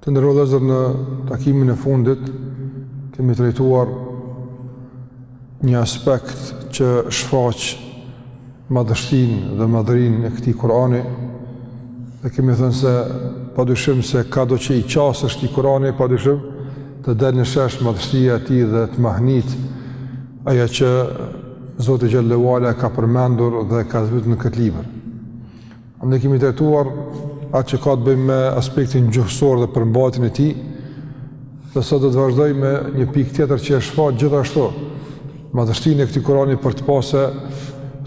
Të nderuar vëllezër, në takimin e fundit kemi trajtuar një aspekt që shfaq madhështinë dhe madhërinë e këtij Kurani. Dhe kemi thënë se padyshim se kado që i qasesh këtij Kurani, padyshim të del në shesh madhështia e tij dhe të mahnit ajo që Zoti xhel-le ue ala ka përmendur dhe ka zbritur në këtë libër. Ne kemi trajtuar atë që ka të bëjmë me aspektin gjuhësor dhe përmbajtjen e tij. Dhe sot do të vazhdojmë me një pikë tjetër që e shfaq gjithashtu madhështinë e këtij Kurani për të pa se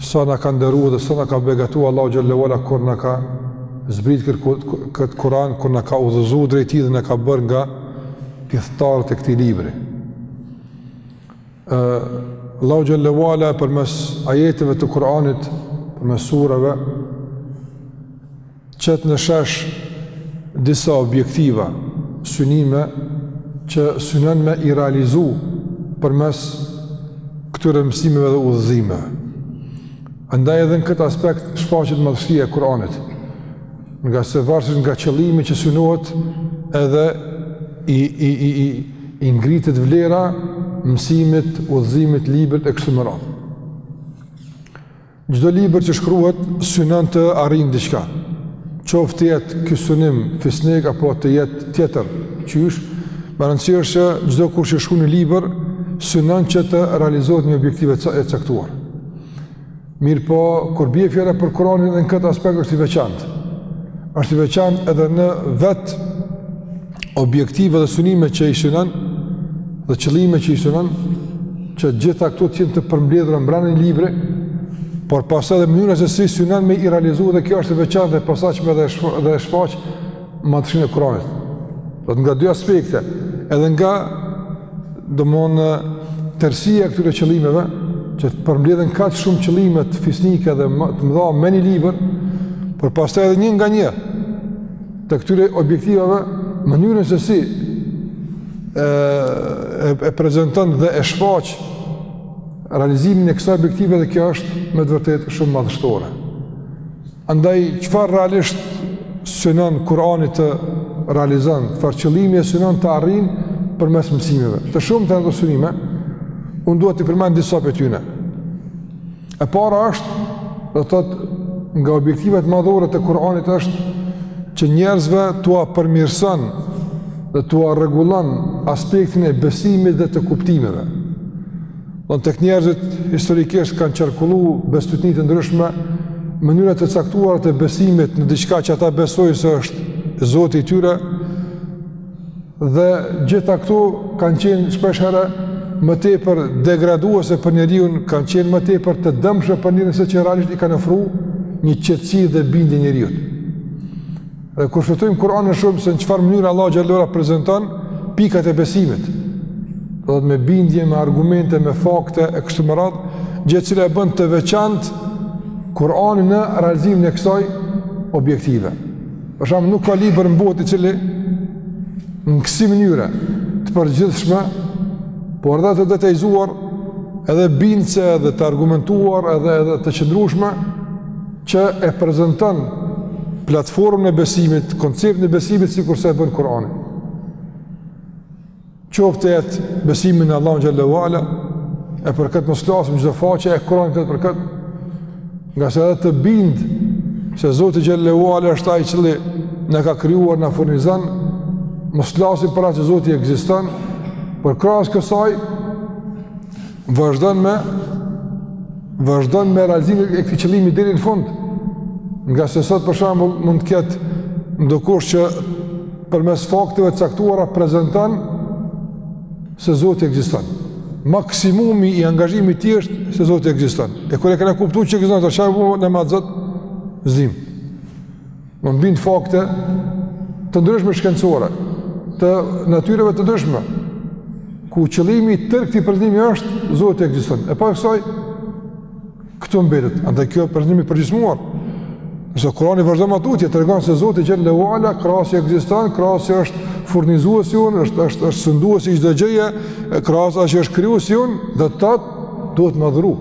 sa na ka nderu dhe sa na ka begatu Allahu xhel-le ue ala kur na ka zbrit këtë Kur'an kur na ka udhëzu drejt tij dhe na ka bërë nga pithtarët e këtij libri. Allahu xhel-le ue ala përmes ajeteve të Kur'anit, përmes surave qet në shesh disa objektiva, synime që synon me i realizu përmes këtyre mësimeve dhe udhëzimeve. Andaj edhe në këtë aspekt shfaqet madhështia e Kur'anit. Ngase varësisht nga qëllimi që synohet edhe i, i, i, i, i ngritet vlera mësimit, udhëzimit, librit e kështu me radhë. Çdo libër që shkruhet, synon të arrin diçka. Qoftë të jetë ky synim fisnik, apo të jetë tjetër, është me rëndësi që çdokush që shkrun një liber, synon që të realizohet një objektive e caktuar. Mirëpo, kur bie fjala për Kuranin edhe në këtë aspekt është i veçantë. është i veçantë edhe në vetë objektive dhe synime që i synon, dhe qëllime që i synon, që gjitha këto të jenë të përmbledhura në një libër, por pastaj edhe mënyra se si synon me i realizu dhe kjo është e veçantë dhe posaçme dhe, shfa, dhe shfaq madhështinë e Kuranit. Do thotë nga dy aspekte, edhe nga domethënë tërësia e këtyre qëllimeve, që të përmblidhen kaq shumë qëllime fisnike dhe të mëdha në një libër, por pastaj edhe një nga një të këtyre objektivave, mënyrën se si e, e, e prezenton dhe e shfaq realizimin e kësaj objektive dhe kjo është me të vërtetë shumë madhështore. Andaj, çfarë realisht synon Kurani të realizon, çfarë qëllimi e synon të arrin përmes mësimeve. Të shumta janë këto synime, unë do t'i përmend disa prej tyne. E para është, do të thotë, nga objektivat madhore të Kuranit është, që njerëzve t'ua përmirëson dhe t'ua rregullon aspektin e besimit dhe të kuptimeve. Edhe tek njerëzit, historikisht kanë qarkullu bestytni të ndryshme, mënyra të caktuara të besimit në diçka që ata besojnë se është zoti i tyre, dhe gjitha këto kanë qenë shpeshherë më tepër degraduese për njeriun, kanë qenë më tepër të dëmshme për njeriun se që realisht i kanë ofru një qetësi dhe bindje njeriut. Dhe kur shfletojmë Kur'anin shohim se në çfarë mënyre Allahu xhallahu ta prezanton pikat e besimit. Do të thotë me bindje, me argumente, me fakte e kështu me radhë, gjë e cila e bën të veçantë Kur'anin në realizimin e kësaj objektive. Për shembull nuk ka libër në botë i cili në kësi mënyre të përgjithshme, por edhe të detajzuar, edhe bindse, edhe të argumentuar, edhe edhe të qëndrueshme, që e prezanton platformën e besimit, konceptin e besimit sikurse e bën Kur'ani. Qoftë të jetë besimi në Allahun xhallahu ala, e për këtë mos flasim çdo faqe e Kur'anit flet për këtë. Ngase edhe të bind se Zoti xhallahu ala është ai i cili na ka krijuar, na furnizon, mos flasim për atë që Zoti ekziston, por krahas kësaj Vazhdon me vazhdon me realizimin e këtij qëllimi deri në fund. Ngase sot për shembull mund të ketë ndokush që përmes fakteve të caktuara prezanton se Zoti ekziston. Maksimumi i angazhimit i tij është se Zoti ekziston. E kur e kanë kuptu që ekziston, çfarë po na mazot? Zim. Me bind fakte të ndryshme shkencore, të natyrave të ndryshme, ku qëllimi i tërë këtij prezantimi është, Zoti ekziston. E pas kësaj, këtu mbetet, andaj kjo është prezantim i përgjysmuar. Ndërsa Kurani vazhdon më tutje, tregon se Zoti xhallahu ala, krahas që ekziston, krahas që është furnizuesi jonë, është, është, është sundues i çdo gjëje, krahas që është krijuesi jonë, do të thotë, duhet me adhuru.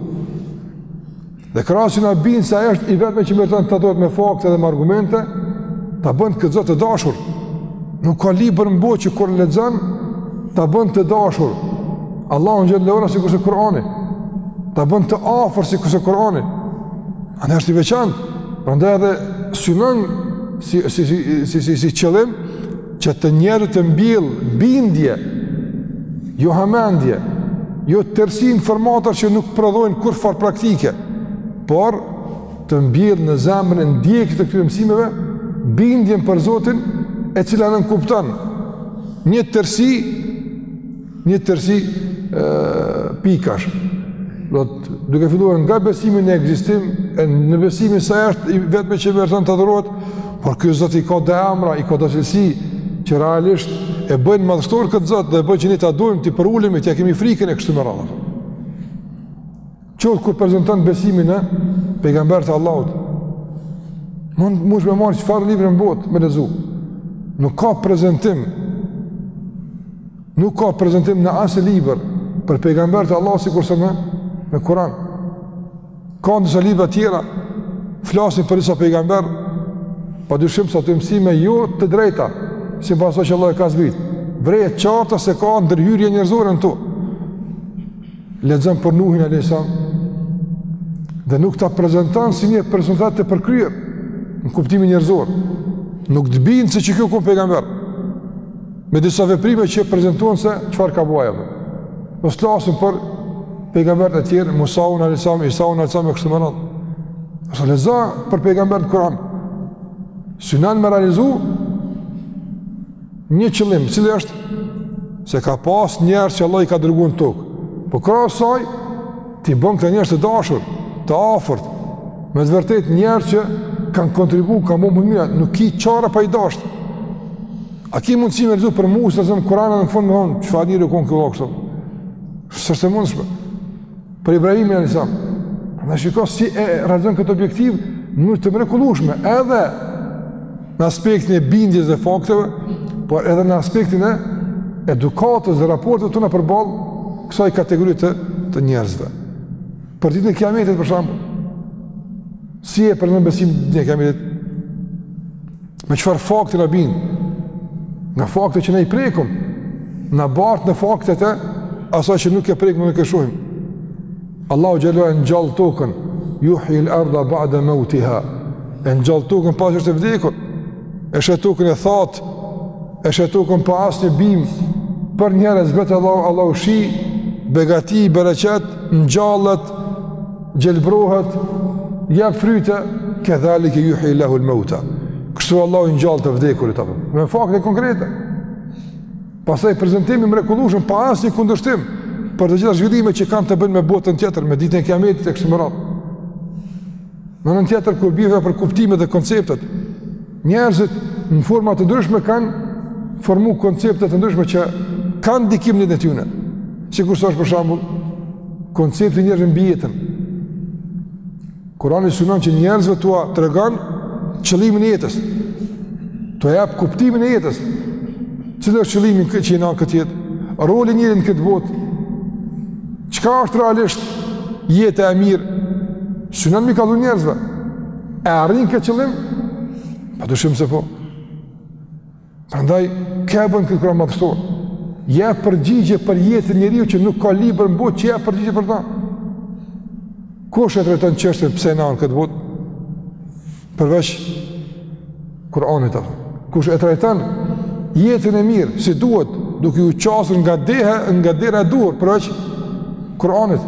Dhe krahas që na bind se ai është i vetmi që meriton të adhurohet me fakte dhe me argumente, ta bën këtë zot të dashur. Nuk ka libër në botë që kur lexon ta bën të dashur Allahun xhallahu ala sikurse Kur'ani, ta bën të afërt sikurse Kur'ani. Andaj është i veçantë. Prandaj edhe synon si si si si si, si qëllim që te njerëzit të mbjell bindje, jo hamendje, jo tërsi informatash që nuk prodhojnë kurrfarë praktike, por të mbjell në zemrën e ndjekësit të këtyre mësimeve, bindjen për Zotin e cila nënkupton një tërsi Një tërësi pikash, do të thotë duke filluar nga besimi në ekzistim e në besimin se ai është i vetmi që meriton të adhurohet, por ky Zot i ka dhe emra, i ka dhe cilësi që realisht e bëjnë madhështor këtë Zot dhe e bëjnë që ne ta dojmë, t'i përulemi, t'ia kemi frikën e kështu me radhë. Qoftë kur prezanton besimin në pejgamberët e Allahut, mundsh me marrë çfarë libri në botë me lexu. Nuk ka prezantim. Nuk ka prezantim në asnjë libër për pejgamberët e Allahut sikurse në në Kur'an. Ka disa libra të tjera flasin për disa pejgamberë, pa dyshim se ato mësime janë të drejta, si prej asaj që Allahu e ka zbrit. Vërehet qartazi se ka ndërhyrje njerëzore në to. lexon për Nuhin alayhis salam dhe nuk ta prezanton si një personalitet të përkryer në kuptimin njerëzor. Nuk të bind se që ky u kon pejgamber. Me disa veprime që i prezanton se çfarë ka bo ai. Mos flasim për pejgamberët e tjerë, Musaun alayhis salam, Isaun alayhis salam e kështu me radhë. Nëse lexon për pejgamberët Kur'ani. Synon me realizu Një qëllim, i cili është se ka pas njerëz që Allahu i ka dërguar në tokë. Po krahas saj t'i bën këta njerëz të dashur, të afërt, me të vërtetë njerëz që kanë kontribuar, kanë bërë të mira, nuk ki çare pa i dasht. A ki mundësi me lexu për Musan a.s. në Kuran e në fund me thonë, çfarë njeri u konë kështu kështu? S'është e mundshme. Për Ibrahimin alejhi selam, shiko si e realizon këtë objektiv në mënyrë të mrekullueshme, edhe në aspektin e bindjes dhe fakteve, por edhe në aspektin e edukatës dhe raporteve tona përballë kësaj kategorie të, të njerëzve. Për ditën e kiametit, për shembull, si e prezanton besimin ditën e kiametit, Me çfarë fakte na bind? Nga fakte që ne i prekim, na bart në faktet e asaj që nuk e prekim dhe nuk e shohim. Allahu xhele ve ala e ngjall tokën, juhjil erda ba'de meutiha, e ngjall tokën pasi që është e vdekun, e sheh tokën e thatë, e sheh tokën pa asnjë bimë, përnjëherë zbret Allahu, Allahu shi, begati, bereqet, ngjallet, gjelbërohet, jep fryte, kedhalike juhjil-lahu l'meuta. Kështu Allahu i ngjall të vdekurit, pra me fakte konkrete. Pastaj prezentimi i mrekullueshëm, pa asnjë kundërshtim, për të gjitha zhvillimet që kanë të bëjnë me botën tjetër, me ditën e kiametit e kështu me radhë. Në anën tjetër, kur bie për kuptimet dhe konceptet, Njerëzit në forma të ndryshme kanë formu koncepte të ndryshme që kanë ndikim n'jetën e tyne. Sikurse është për shambull, koncepti i njerëzve mbi jetën. Kurani synon që njerëzve t'ua tregon qëllimin e jetës. T'ua japë kuptimin e jetës. Cili është qëllimi që jena n' këtë jetë? Roli i njeriut në këtë botë? Çka është realisht jeta e mirë? Synon m'i kallxu njerëzve. E arrin këtë qëllim? Pa dyshim se po. Prandaj, kjo e bën këtë Kuran madhështor. Jep përgjigje për jetën e njeriut që nuk ka libër në botë, që jep përgjigje për ta. Kush e trajton çështjen pse na jena n'këtë botë? Përveç Kur'anit atë. Kush e trajton jetën e mirë, si duhet, duke ju qasur nga de, nga dera e duhur, përveç Kur'anit.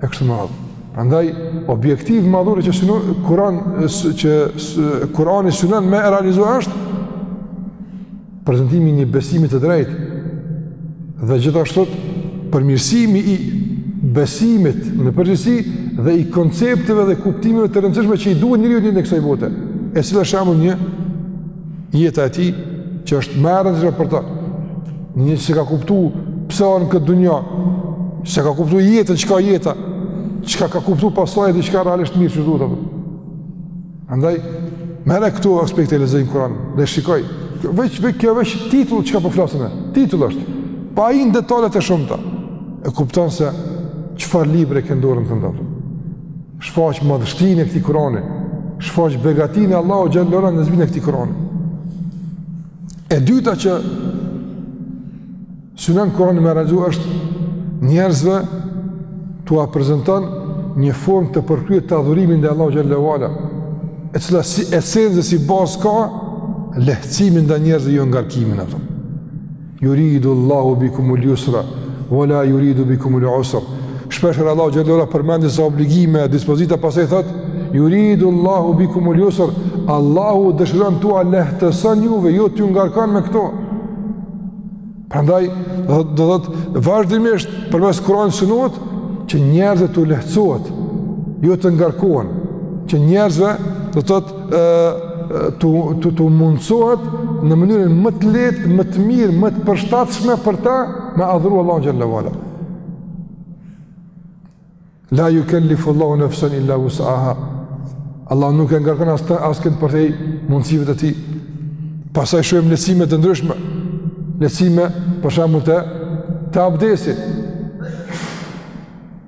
E kështu me radhë. Prandaj objektiv madhor që synon Kur'an që Kur'ani synon me e realizuar është prezantimi i një besimi të drejtë dhe gjithashtu përmirësimi i besimit në përgjithësi dhe i koncepteve dhe kuptimeve të rëndësishme që i duhen njeriut n'jetën e kësaj bote. E cila është një Jeta e tij, që është më e rëndësishme për të, një s'e ka kuptu pse osht në këtë dunja, s'e ka kuptu jetën, çka jeta, çka, ka kuptu pastaj edhe çka realisht mirë që duhet, Prandaj, merre këtu aspekt e lexoje n'Kur'an, dhe shikoj, veç, veç, kjo veç titull çka po flasim po e, titull është, pa hy në detalet e shumta, e kupton se çfarë libri ke n'dorën tënde. Shfaq madhështinë e këtij Kurani, shfaq begatinë e Allahu xhalla wa ala në zbritjen e këtij Kurani. E dyta që synon Kurani me realizu është njerëzve t'ua prezanton një formë të përkryer të adhurimit ndaj Allahu xhalla wa ala, e cila si esencë si bazë ka lehtësimin ndaj njerëzve jo ngarkimin atyre. Yuridu Allahu bikum al-yusra wa la yuridu bikum al-usra. Shpeshherë Allahu xhalla wa ala përmend disa obligime, dispozita pastaj thot Yuridu Allahu bikum al-yusra. Allahu dëshiron tua lehtëson juve, jo t'ju ngarkon me këto. Prandaj do të thotë vazhdimisht përmes Kur'anit synohet që njerëzve t'u lehtësohet, jo të ngarkohen, që njerëzve do të thotë t'u mundsohet në mënyrën më të lehtë, më të mirë, më të përshtatshme për ta me adhuru Allahu xhalla wa ala. La yukallifu Allahu nafsan illa wus'aha. Allah nuk e ngarkon as askënd përtej mundësive të tij. Pastaj shohim lehtësime të ndryshme. Lehtësime për shembull të të abdesit.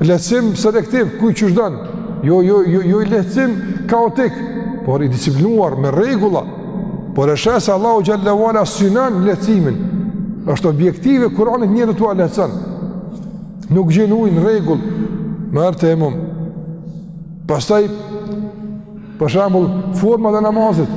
Lehtësim selektiv, ku i qështan, jo, jo, jo, jo i lehtësim kaotik, por i disiplinuar me rregulla, por e sheh se Allahu xhelle ue ala synon lehtësimin, është objektiv i Kur'anit njerit t'ia lehtëson, nuk gjen ujë, në rregull, merr tejemum, pastaj, për shambull, format e namazit,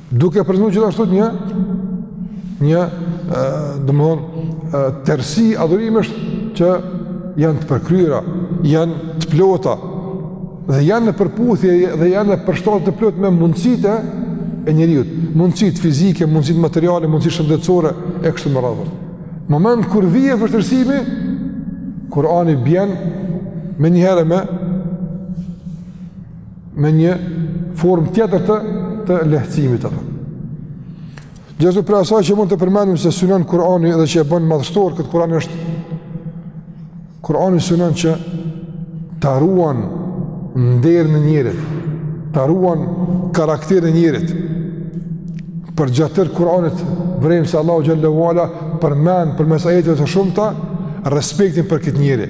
Duke përmendur gjithashtu një një domethënë tërësi adhurimesh që janë të përkryera, janë të plota dhe janë në përputhje dhe janë në përshtatje të plotë me mundësitë e njeriut, mundësitë fizike, mundësitë materiale, mundësitë shëndetësore e kështu me radhë. Moment kur vjen vështirësimi, Kurani bjen menjëherë me me një formë tjetër të të lehtësimit apo. Gjithashtu prej asaj që mund të përmendim se synon Kur'ani dhe që e bën madhështor këtë Kur'an është Kur'ani synon që ta ruan nderin e njerit, ta ruan karakterin e njerit. Përgjatë tërë Kur'anit vrejmë se Allahu xhelle ue ala përmend përmes ajeteve të shumta respektin për këtë njeri.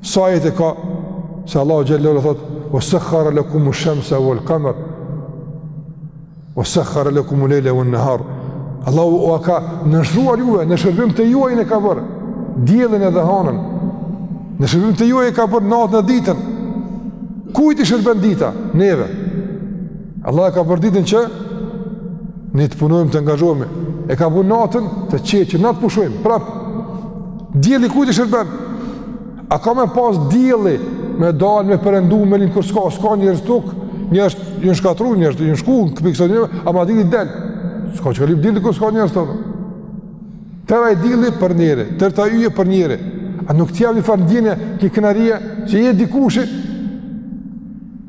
Sa ajete ka, se Allahu xhelle ue ala thotë, ue sekhara lekumu shemse uel kamer, ue sekhara lekumu lejle ue nehar. Allahu ua ka nënshtruar juve, në shërbim të juajin e ka bërë, diellin edhe hanën, në shërbim të juajin e ka bërë natën e ditën, kujt i shërben dita, neve, Allahu e ka bërë ditën që ne të punojmë të angazhohemi. E ka vënë natën të qetë që na të pushojmë. Prap. Dielli kujt i shërben? A ka me pas dielli me dal me perëndu me lind kur s'ka s'ka njerëz n'tokë, njerëzit janë shkatërruar, njerëz janë shku, këpik sot njerëz, a ma dielli del. S'ka çka lip dielli kur s'ka njerëz n'tokë. Tërë ai dielli për njerë, tërë ata yje për njerë. A nuk t'jep një farë ndjenje, një krenarie, që je dikushi,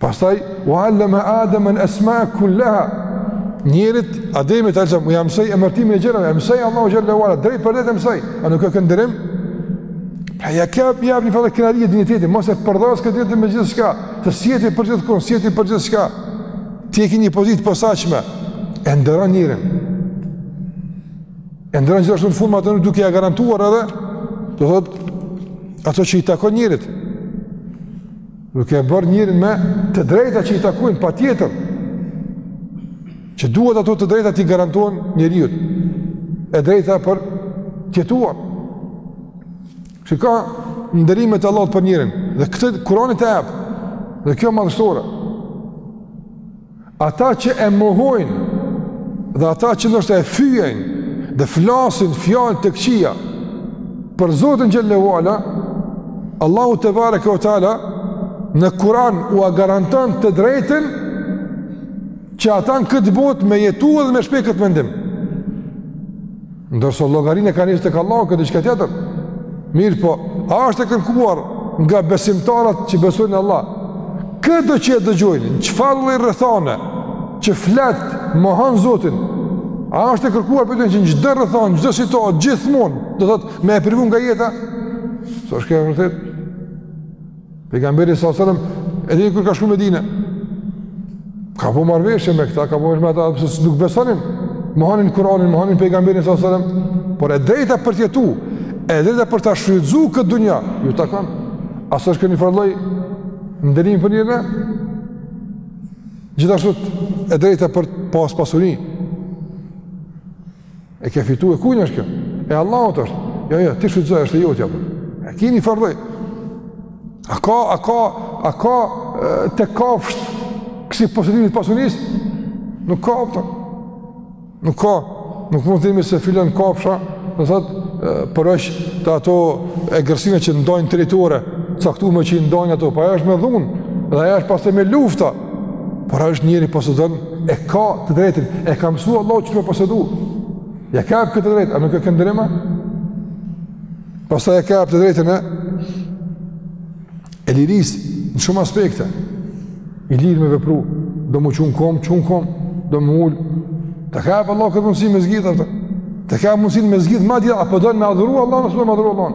Pastaj, ue al-leme Ademel esmae kul-leha, njerit, Ademit, alejhi selam ia mësoi emërtimin e gjërëve, e mësoi Allahu xhelle ue ala, drejtpërdrejt e mësoi, a nuk e ke nderim? Pra, ja ka dhënë një farë krenarie, digniteti, mos e përdhos këtë ditë me gjithçka, ti s'je ti për gjithkënd, s'je ti për gjithçka, ti e ki një pozitë posaçme, e nderon njerin, e nderon gjithashtu në fund, ma të nuk duke ja garantuar edhe, do thot, ato që i takon njerit, Duke e bërë njërin me të drejta që i takojnë, patjetër, që duhet ato të drejta t'i garantohen njëriut, e drejta për t'jetuar. Shiko nderimet e Allahut për njërin, dhe këtë Kurani ta jep, dhe kjo madhështore. Ata që e mohojnë dhe ata që ndoshta e fyejnë dhe flasin fjalë të këqija për Zotin xhel-le ue ala, Allahu tebareke ue teala në Kuran ua garanton të drejtën që ata në këtë botë me jetu edhe me shpreh këtë mendim. Ndërsa llogarinë e kanë tek Allahu kjo diçka tjetër. Mirëpo, a është e kërkuar nga besimtarët që besojnë në Allah, këdo që e dëgjojnë, në çfarë lloj rrethane, që flet, mohon Zotin, a është e kërkuar për ty që në çdo rrethanë, në çdo situatë, gjithmonë, do të thotë me e privu nga jeta, s'është kjo e vërtetë, Pejgamberi alejhi selam e dini kur ka shku në Medinë. Ka bo marrëveshje me këta, ka bo me ata edhe pse nuk besonin. Mohanin Kuranin, mohanin pejgamberin alejhi selam, por e drejta për të jetu, e drejta për ta shfrytzu këtë dunja, ju takon. A s'është kjo njëfarë lloj nderimi për njerinë? Gjithashtu e drejta për të pas pasuri. E ke fitu e kujnë është kjo? E Allahut është. Jo, jo, ti shfrytëzoje, është e jotja. E kemi njëfarë lloj. A ka, a ka, a ka te kafshët kësi posedimi të pasunisë? Nuk ka, pëta. Nuk ka. Nuk mund të themi se filan kafsha, në thëtë, por edhe te ato egërsira që ndojnë territore të caktume që i ndojnë ato, po ai është me dhunë, dhe ai është pastaj me lufta, Por është njeri posedon e ka të drejtën, e ka mësu Allahu që me posedu. Ia ka ep këtë të drejtë, a nuk o kjo nderim a? Pastaj ia ka ep të drejtën e e lirisë në shumë aspekte. I lirë me vepru, do m'u çu n'kom, çu n'kom, do m'u ul. Ta ka ep Allahu këtë mundësi me zgjidh, të ka ep mundësinë me zgjidh, madje, apo don me adhuru Allahun, a s'don me adhuru Allahun.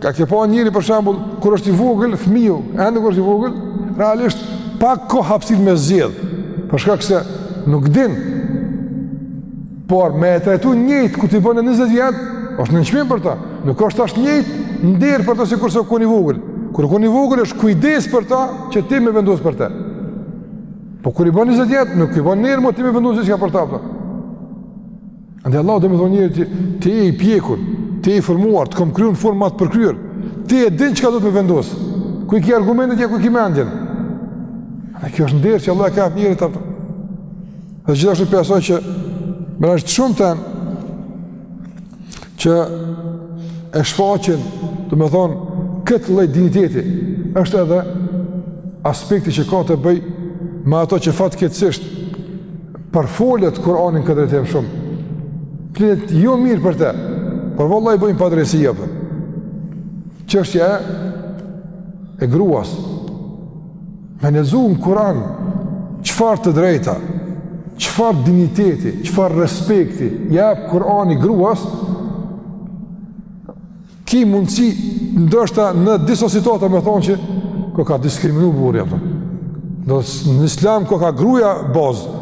A ke pa njeri për shembull kur është i vogël, fëmiju, ende kur është i vogël, realisht pak ka hapësinë me zgjedh. Për shkak se nuk din. Por me e trajtu njëjtë kur t'i bon 20 vjet, është nënçmim për ta. Nuk është ashtu njëjtë nder për të sikurse u kon i vogël. Kur u kon i vogël është kujdes për ta që ti me vendos për të. Po kur i bon 20 vjet, nuk i bon nder mo ti me vendos diçka për ta. Për. Andaj Allahu domethënë njerit, ti je i pjekur, ti je i formuar, të kom kryu në formë ma të përkryer, ti e din çka duhet me vendos, ku i ki argumentet ja ku i ki mendjen. Dhe kjo është nder që Allahu ia ka ep njerit. Dhe gjithashtu prej asaj që merret shumë temë, që e shfaqin, domethënë, këtë lloj dinjiteti, është edhe aspekti që ka të bëjë me ato që fatkeqësisht, Përfolet Kur'ani në këtë drejtim shumë. Flitet jo mirë për të. Por vallahi bëjnë padrejtësi apo. Çështja e gruas. Me lexu në Kur'an, çfarë të drejta, çfarë dinjiteti, çfarë respekti ia jep Kur'ani gruas, Ki mundësi, ndoshta në disa situata me thonë që koka diskriminu burri, apo. Në islam koka gruja bazë,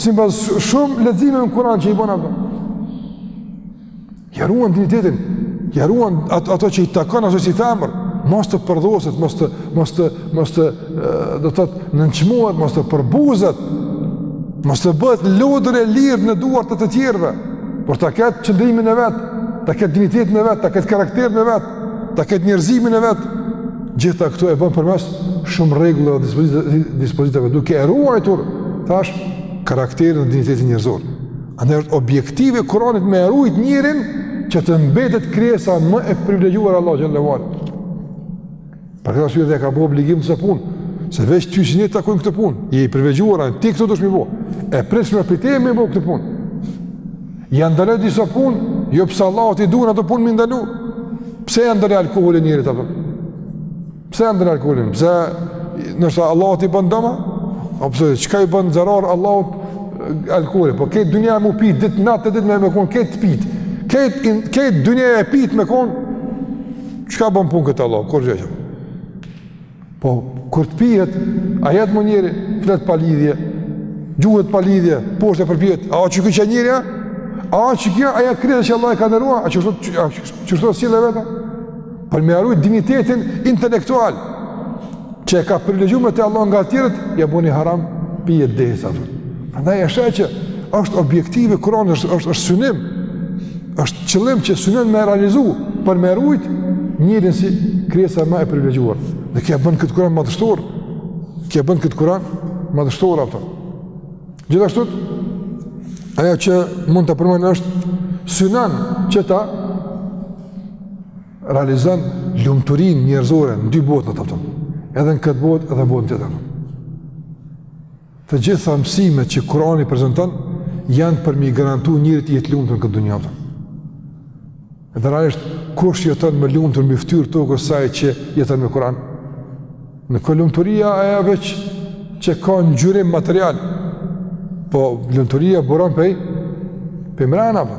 simbas shumë lexime në Kuran që i bën, apo. Ia ruan dinjitetin, ia ruan ato, ato që i takon, aso si femër, mos të përdhoset, mos të, mos të, mos të do të thotë nënçmohet, mos të përbuzet, mos të bëhet lodër e lirë në duart e të tjerëve, por ta ketë qëndrimin e vet, ta ketë dinjitetin e vet, ta ketë karakterin e vet, ta ketë njerëzimin e vet. Gjitha këto e bën përmes shumë rregullave dhe dispozitave duke e ruajtur tash karakterin dhe dinjitetin njerëzor. Andaj është objektivi i Kuranit me ruajt njerin që të mbetet krijesa më e privilegjuar e Allahut xhelle ve Për këtë arsye edhe ka bo obligim disa punë, se veç ty si njeri të takojnë këto punë, je i privilegjuar, apo, ti këto duhesh me i bo, e pritshme prej teje me bo këto punë. Ia ndal disa punë, jo pse Allahut i duhen ato punë me ndalu, pse ia ndal alkoolin njerit apo? Pse ia ndal alkoolin? Pse, se Allahut i bën dëm a? Apo se çka i bën zarar Allahut alkooli? Po krejt dunjaja me pi, ditë natë të ditë me me konë, krejt pitë, krejt, krejt dunjaja e pitë me konë, Çka bën punë kjo te Allahu? Kurgjë. Po, kur të pijet, a jetë më njeri, flet pa lidhje, gjuhet pa lidhje, poshtë e përpjetë, a o ky qaj njeri, a o kjo ajo krijesë që Allahu e ka nderu, a qështu sillet vetë, për me ia rujt dinjitetin intelektual, që e ka privilegju me të Allahu nga tjerët, ia bon haram pijet dehëse, apo. Andaj e sheh që është objektiv i Kuranit, është, është synim, është qëllim që synon me realizu për me rujt njerin si krijesa ma e privilegjuar dhe ky e bën këtë Kurani madhështor ky e bën këtë Kurani madhështor apo gjithashtu ajo që mund ta përmend është synon që ta realizon lumturinë njerëzore në dy botënat apo edhe në këtë botë edhe në botën tjetër Të gjitha mësimet që Kurani prezanton janë për me ia garantu njerit jetë të lumtur në këtë dunja. Dhe realisht kush jeton më lumtur mbi fytyrë të tokës se ai që jeton me Kur'an? Nuk o lumturia ajo veç që ka ngjyrim material, po lumturia buron pej, pej mrena, apo.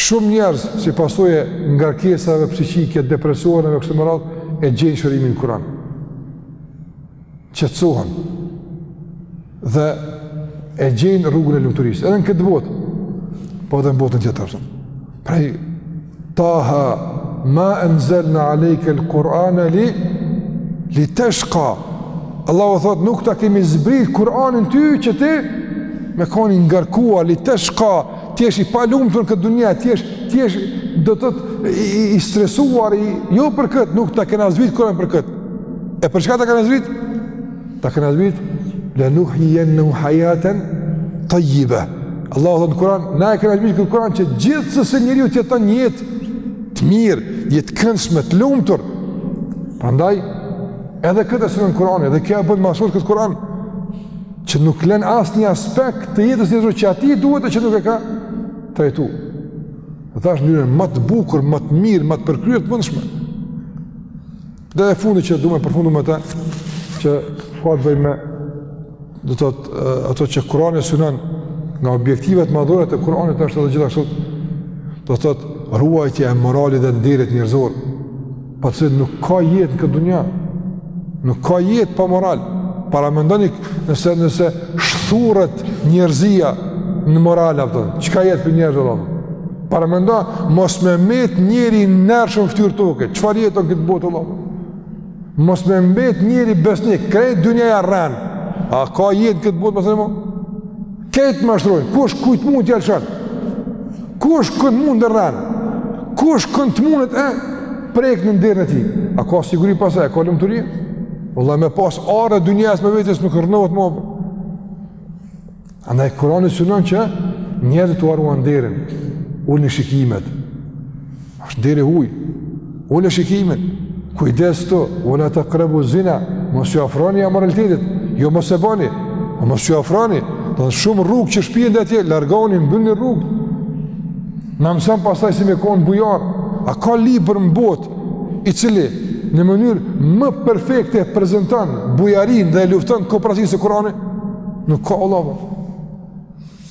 Shumë njerëz si pasojë e ngarkesave psiqike, depresioneve e kështu me radhë, e gjejnë shërimin në Kur'an. Qetësohen dhe e gjejnë rrugën e lumturisë, edhe në këtë botë, po edhe në botën tjetër. Prej Taha ma anzalna alayka al-Qur'ana li li tashqa. Allahu thotë nuk ta kemi zbrit Kur'anin ty që ti me kon i ngarkuar li tashqa Të jesh i palumtur në këtë dunja, të jesh të jesh do të thotë i, i, i stresuar, i, jo për kët, nuk ta kena zbrit Kur'anin për kët. E për çka ta kena zbrit? Ta kena zbrit la nuhyiyannahu hayatan tayyiba. Allahu thot në Kur'an, na e kena zbrit këtë Kur'an që gjithsesi njeriu të jeton një jetë të mirë, jetë këndshme, të lumtur. Prandaj edhe këtë e synon Kur'ani, edhe kjo e bën më shumë këtë Kur'an. që nuk len asnjë aspekt të jetës njerëzore që atij duhet e që nuk e ka trajtu. Dhe atë në mënyrën më të bukur, më të mirë, më të përkryer të mundshme. Dhe e fundi që du me përfundu me të, që ka të bëjë me do të thotë, ato që Kurani synon nga objektivat madhore të Kuranit është edhe gjithashtu do të thotë ruajtja e moralit dhe nderit njerëzor. Pa të cilët nuk ka jetë në këtë dunja, nuk ka jetë pa moral. Paramendoni nëse, nëse shthuret njerëzia në moral, apo, çka jetë për njerëzë, apëton? Paramendoni, mos me mbet njeri i nershëm n'ftyrë toke, çfarë jete në këtë botë, apëton? Mos me mbet njeri besnik, krejt dynjaja rren, a ka jetë në këtë botë, apëton? Krejt mashtrojnë, kush kujt mund t'ja lshon, kush kënd mund te rren, kush kënd të mundet e prek në nderin e tij. A ka siguri pastaj, a ka lumturi? Vallahi me pas ar e dunjaja me vetes nuk rrënohet më. Andaj Kurani synon që njerëzit ta ruajnë nderin, ulni shikimet, është nderi i huj, ule shikimin, kujdes këtu, wa la taqrabu zina, mos ju afroni amoralitetit, jo mos e bani, po mos ju afroni, thot edhe shumë rrugë që shpien atje, largoni mbyllni rrugë, na mëson pastaj si me konë bujar, a ka libër në botë, i cili në mënyrë më perfekte prezenton bujarinë dhe lufton koprracinë se Kurani, nuk ka vallahi.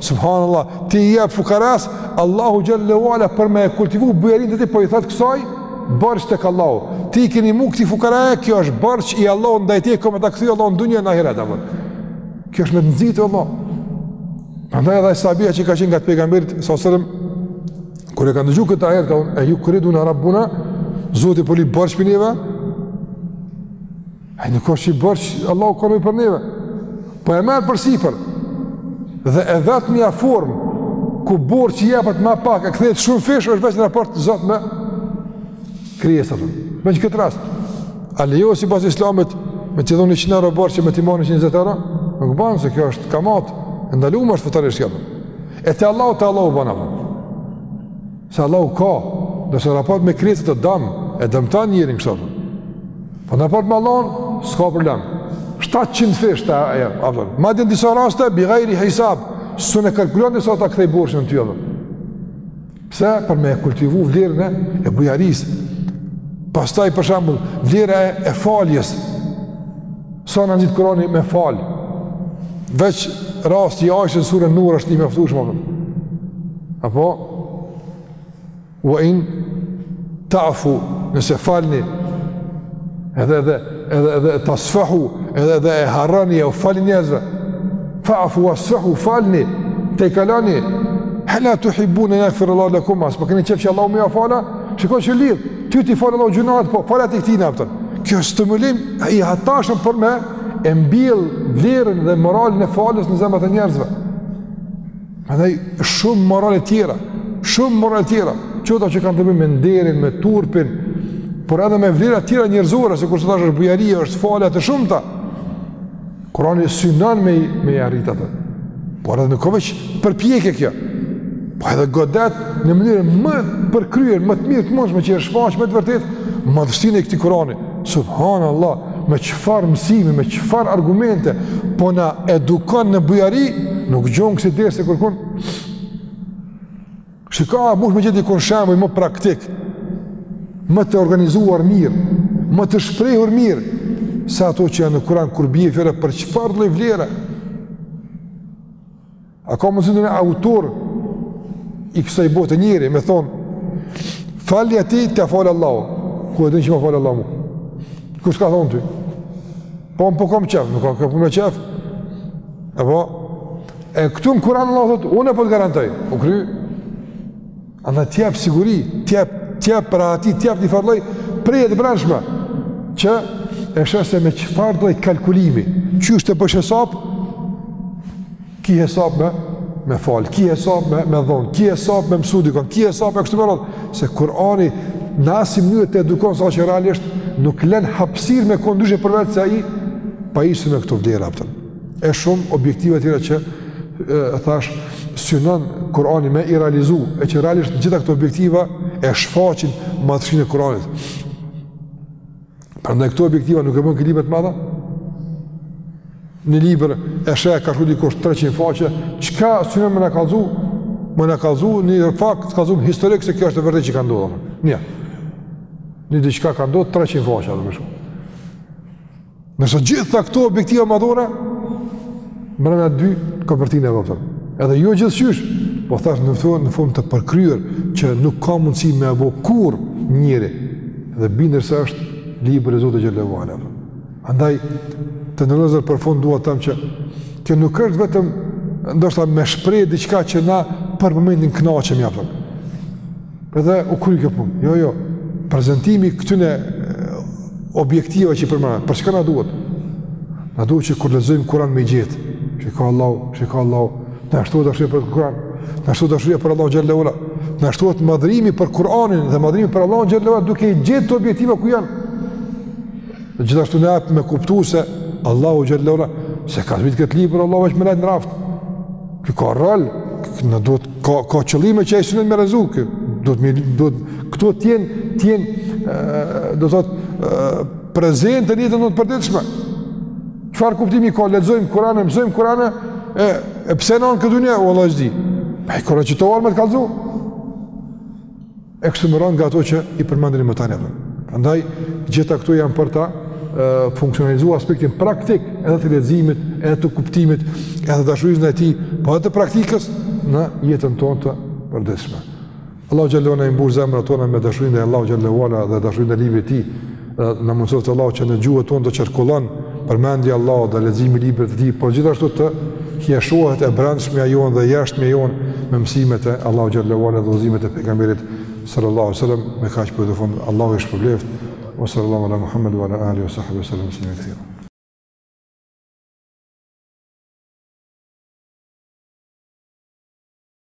Subhanallah, ti i jep fukaras, Allahu xhelle ue ala për me kultivu bujarinë te ti po i thot kësaj borxh tek Allahu. Ti ke ndihmu këtij fukaraja, kjo është borxh i Allahut ndaj teje, ka me ta kthej Allahu në dunja në ahiret apo. Kjo është me të nxitë Allah. Prandaj edhe sahabiu që ka qenë ngat pejgamberit sallallahu alajhi wasallam kur e kanë dëgjuar këtë ajet, a jukridun rabbuna, Zoti po lyp borxh prej neve, Ai nuk është borxh që Allahu kërkon për neve. Po e merr përsipër. Dhe e vetmja formë, ku borxhi jepet ma pak, e kthehet shumëfish, është veç në raport të Zotit me krijesat e tij. Në këtë rast, a lejohet sipas islamit, me t'i dhon 100 euro borxh me t'i marrë 120 euro, nuk ban se kjo është kamatë, e ndalume është fetarisht apo. E te Allahu, te Allahu ban apo. Se Allahu ka, nëse raport me krijesa të damë, e dëmton njërin kështu apo. Po në raport me Allahun s'ka problem. 700 fish ta jep, apo. Madje në disa raste bi ghairi hisab, s'un e kalkulon sa ta kthen borxhin ty apo. Pse për me kultivu vlerën e bujarisë. Pastaj për shembull, vlera e faljes. Sa na nxit Kurani me fal. Veç rasti i Aishës në surën Nur është i mjaftueshëm apo. Apo Wa in ta'fu nëse falni edhe edhe edhe edhe tasfahu edhe edhe e harroni e falni njerëzve fa'fu wasfahu falni tejkaloni ala tuhibun an yaghfir Allah lakum a s'po keni qef që Allahu me jua fal shiko qysh e lidh ty t'i fal Allahu gjynahet po ia fale ti këtij a kupton kjo stimulim i hatashëm për me e mbill vlerën dhe moralin e faljes në zemrat e njerëzve Mandej shumë morale tjera, shumë morale tjera, qoftë ato që kanë të bëjnë me nderin, me turpin, por edhe me vlera tjera njerëzore, sikurse tash është bujaria, është falja të shumta. Kurani synon me, me i arrit ato, por edhe nuk ka veç përpjekje kjo, po edhe godet në mënyrë më përkryer, më të mirë të mundshme që e shfaq me të vërtetë madhështinë e këtij Kurani, subhanallah, me çfarë mësime, me çfarë argumente po na edukon në bujari, nuk gjen kësi derse kërkun. Shiko, mund me gjet dikun shembuj më praktik, më të organizuar mirë, më të shprehur mirë, se ato që janë në kuran, kur bie fjala, për çfarë lloj vlere, A ka mundësi ndonjë autor i kësaj bote njeri me thon falja ti të fal Allahu. Ku e din që më fal Allahu? Kush t'ka thon ty? Po unë po kam qef, nuk ka punë me qef. Apo e këtu në Kur'an Allah thot, unë po të garantoj. U kry. Andaj të jep siguri, të jep, të jep rahati, të jep një farë lloj prehje të brendshme, që e sheh se me çfarë lloj kalkulimi, qysh të bësh hesap, ki hesap me, me fal, ki hesap me, me dhonë, ki hesap me mësu dikon, ki hesap me kështu me radhë, se Kurani në asi mënyre të edukon sa që realisht nuk len hapsirë me kon ndryshe përveçse i pajisur me këto vlera, a kupton. e shumë objektive tjera që e thash synon Kurani me i realizu e që realisht gjitha këto objektiva e shfaqin madhështinë e Kuranit prandaj këto objektiva nuk e bën këtë librat e mdha në libër e sheh e ka shkru dikush 300 faqe çka synon me na kallzu me na kallzu një fakt të kallzu historik se kjo është e vërtetë që ka ndodhë një një diçka ka ndodhë 300 faqe atë më shumë Ndërsa gjitha këto objektiva madhore, mrena dy kopertinave vetëm. Edhe jo gjithë qysh, po thash në formë, në formë të përkryer, që nuk ka mundësi me e bo kurrë njeri, dhe bindesh se është libër i Zotit xhelle ve ala. Andaj, të nderuar për fund dua t'tham që, kjo nuk është vetëm, ndoshta me shpreh diçka që na për momentin knaqemi vetëm. Edhe u kry kjo punë. Jo, jo. Prezantimi këtyre objektivave që përmenda, për çka na duhet? Na duhet që kur lexojmë Kur'an me gjet, që ka Allahu, që ka Allahu, na shtohet dashnia për Kur'an, na shtohet dashnia për Allahun xhelle ve ala, na shtohet madhërimi për Kur'anin dhe madhërimi për Allahun xhelle ve ala duke i gjetur objektiva ku janë. Dhe gjithashtu na jep me kuptu se Allahu xhelle ve ala s'e ka zbritur këtë libër veç me e lan në raft. Ky ka rol, na duhet ka ka qëllime që ai synon me realizu, që duhet këto të jenë të jenë do thotë prezente në jetën e përditshme. Çfarë kuptimi ka lexojmë Kur'anin, mësojmë Kur'anin e e pse në këtë dynja vallahi s'di. Ai kur e ka çu të ardh me të kallzu. e kështu me radhë nga ato që i përmendëm më tani. Prandaj gjitha këto janë për ta funksionalizuar aspektin praktik edhe të leximit, edhe të kuptimit, edhe të dashurisë ndaj tij, po edhe të praktikës në jetën tonë të përditshme. Allahu xhelle ve ala na i mbushtë zemrat tona me dashuri ndaj Allahut xhelle ve ala dhe dashuri ndaj librit të tij. Dhe na mundësoftë Allahu që në gjuhët tona të qarkullon përmendja e Allahut dhe leximi i librit të tij, por gjithashtu të hijeshohet e brendshmja jonë dhe e jashtmja jonë me mësimet e Allahut xhelle ve ala dhe udhëzimet e pejgamberit sallallahu sallam me kaq po i jap fund Allahu ju shpërbleftë wa sallallahu ala Muhammed wa ala alihi wa sahbihi sallam sallam sallam sallam